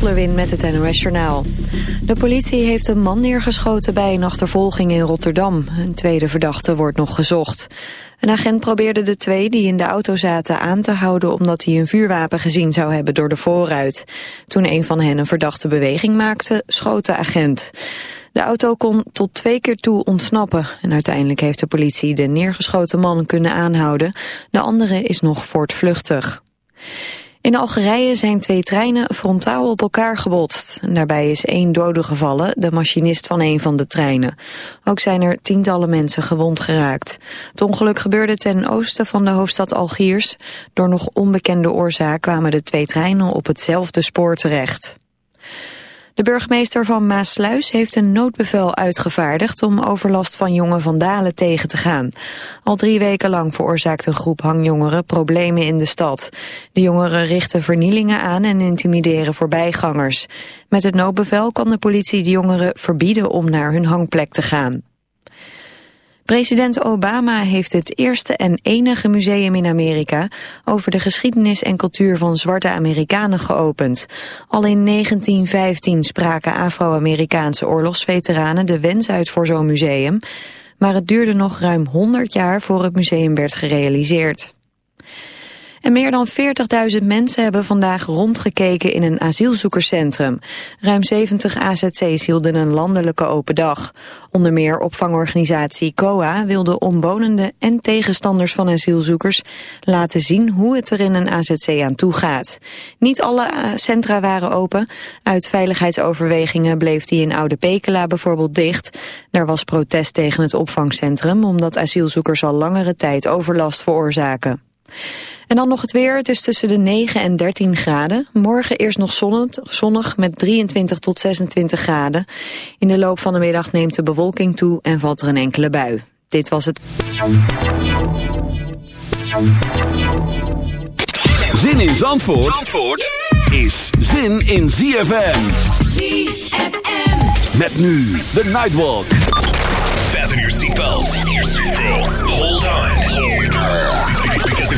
Lot met het NOS Journaal. De politie heeft een man neergeschoten bij een achtervolging in Rotterdam. Een tweede verdachte wordt nog gezocht. Een agent probeerde de twee die in de auto zaten aan te houden... omdat hij een vuurwapen gezien zou hebben door de voorruit. Toen een van hen een verdachte beweging maakte, schoot de agent. De auto kon tot twee keer toe ontsnappen. En uiteindelijk heeft de politie de neergeschoten man kunnen aanhouden. De andere is nog voortvluchtig. In Algerije zijn twee treinen frontaal op elkaar gebotst. daarbij is één dode gevallen, de machinist van een van de treinen. Ook zijn er tientallen mensen gewond geraakt. Het ongeluk gebeurde ten oosten van de hoofdstad Algiers. Door nog onbekende oorzaak kwamen de twee treinen op hetzelfde spoor terecht. De burgemeester van Maasluis heeft een noodbevel uitgevaardigd om overlast van jonge vandalen tegen te gaan. Al drie weken lang veroorzaakt een groep hangjongeren problemen in de stad. De jongeren richten vernielingen aan en intimideren voorbijgangers. Met het noodbevel kan de politie de jongeren verbieden om naar hun hangplek te gaan. President Obama heeft het eerste en enige museum in Amerika over de geschiedenis en cultuur van zwarte Amerikanen geopend. Al in 1915 spraken Afro-Amerikaanse oorlogsveteranen de wens uit voor zo'n museum, maar het duurde nog ruim 100 jaar voor het museum werd gerealiseerd. En meer dan 40.000 mensen hebben vandaag rondgekeken in een asielzoekerscentrum. Ruim 70 AZC's hielden een landelijke open dag. Onder meer opvangorganisatie COA wilde omwonenden en tegenstanders van asielzoekers laten zien hoe het er in een AZC aan toe gaat. Niet alle eh, centra waren open. Uit veiligheidsoverwegingen bleef die in Oude Pekela bijvoorbeeld dicht. Daar was protest tegen het opvangcentrum omdat asielzoekers al langere tijd overlast veroorzaken. En dan nog het weer. Het is tussen de 9 en 13 graden. Morgen eerst nog zonnig, zonnig met 23 tot 26 graden. In de loop van de middag neemt de bewolking toe en valt er een enkele bui. Dit was het. Zin in Zandvoort, Zandvoort is zin in ZFM. ZFM. Met nu de Nightwalk. Fasten your seatbelts. Hold on. Because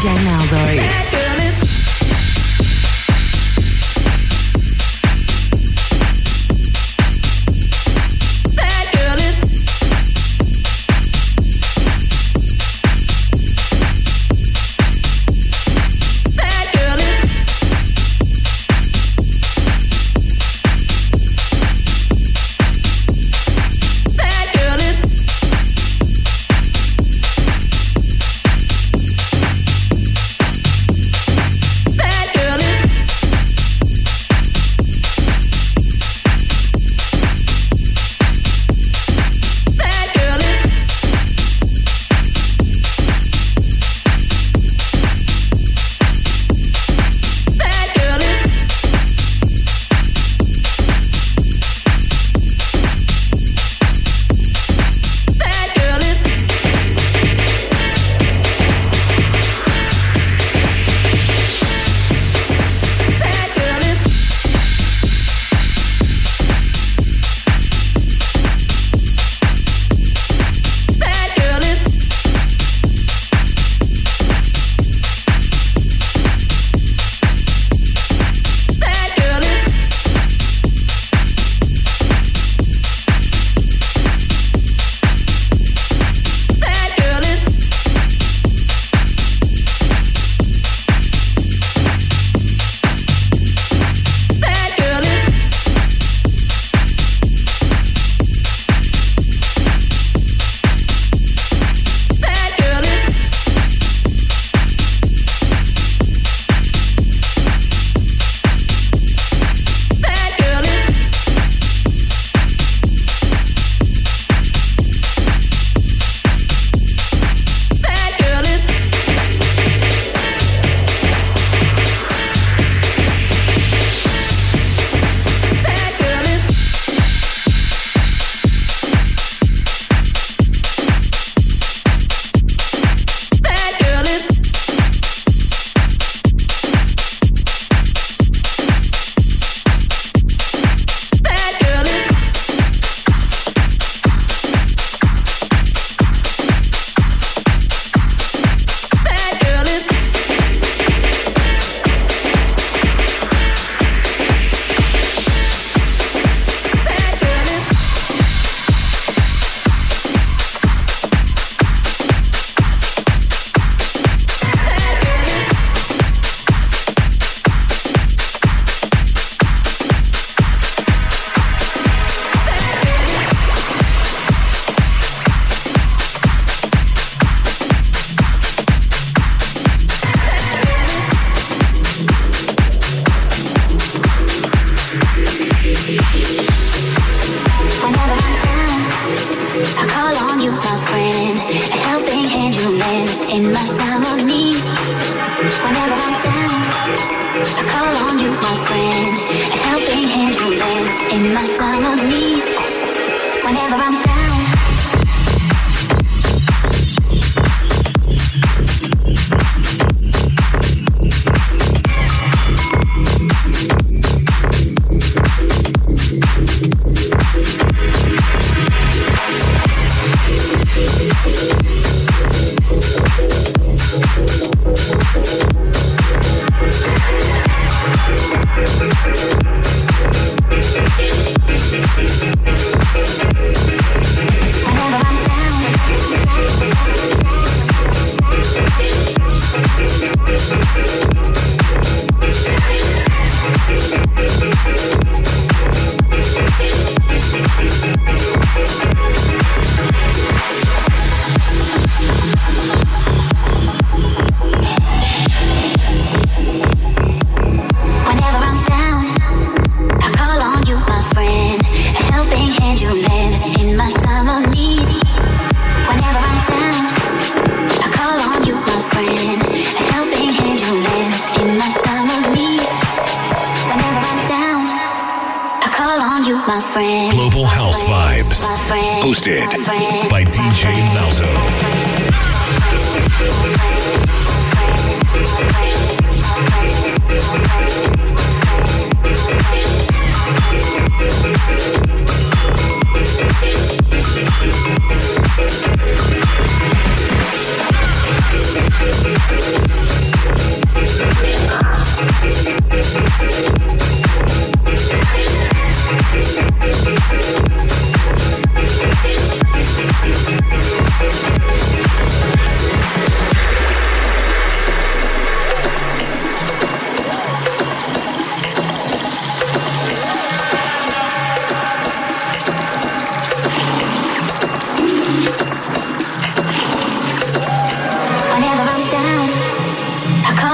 DJ Malzo.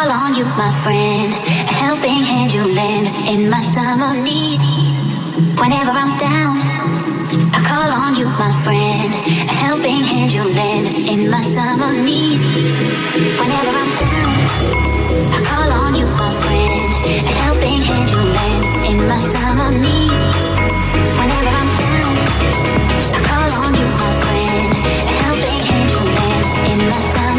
Call on you, my friend. A helping hand you lend in my time of need. Whenever I'm down, I call on you, my friend. A helping hand you lend in my time of need. Whenever I'm down, I call on you, my friend. A helping hand you lend in my time of need. Whenever I'm down, I call on you, my friend. A helping hand you lend in my time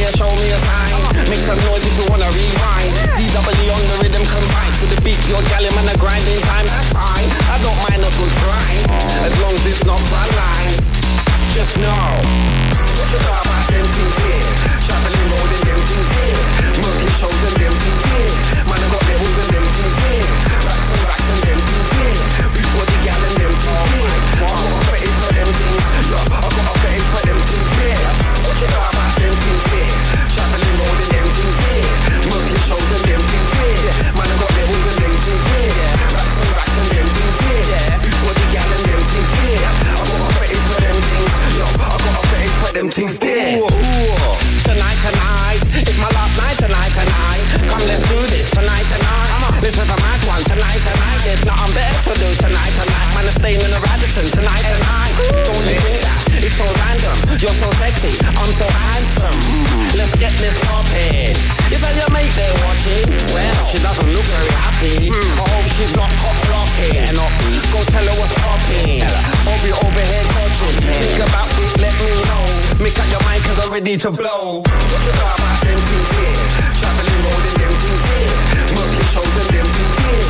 here, show me a sign. Make some noise if you wanna rewind. DW on the rhythm combined. To the beat, your gal, man, a grinding time. That's fine. I don't mind a good grind. As long as it's not front line. Just know. Look at all my empty beer. Traveling, rolling, empty beer. She doesn't look very happy. Mm. I hope she's not cock blocking. And I'll go tell her what's popping. I'll be over here dodging. Think about it, let me know. Make up your mind, cause I'm ready to blow. What about my empty beer? Traveling road and empty beer. Murky shows and empty beer.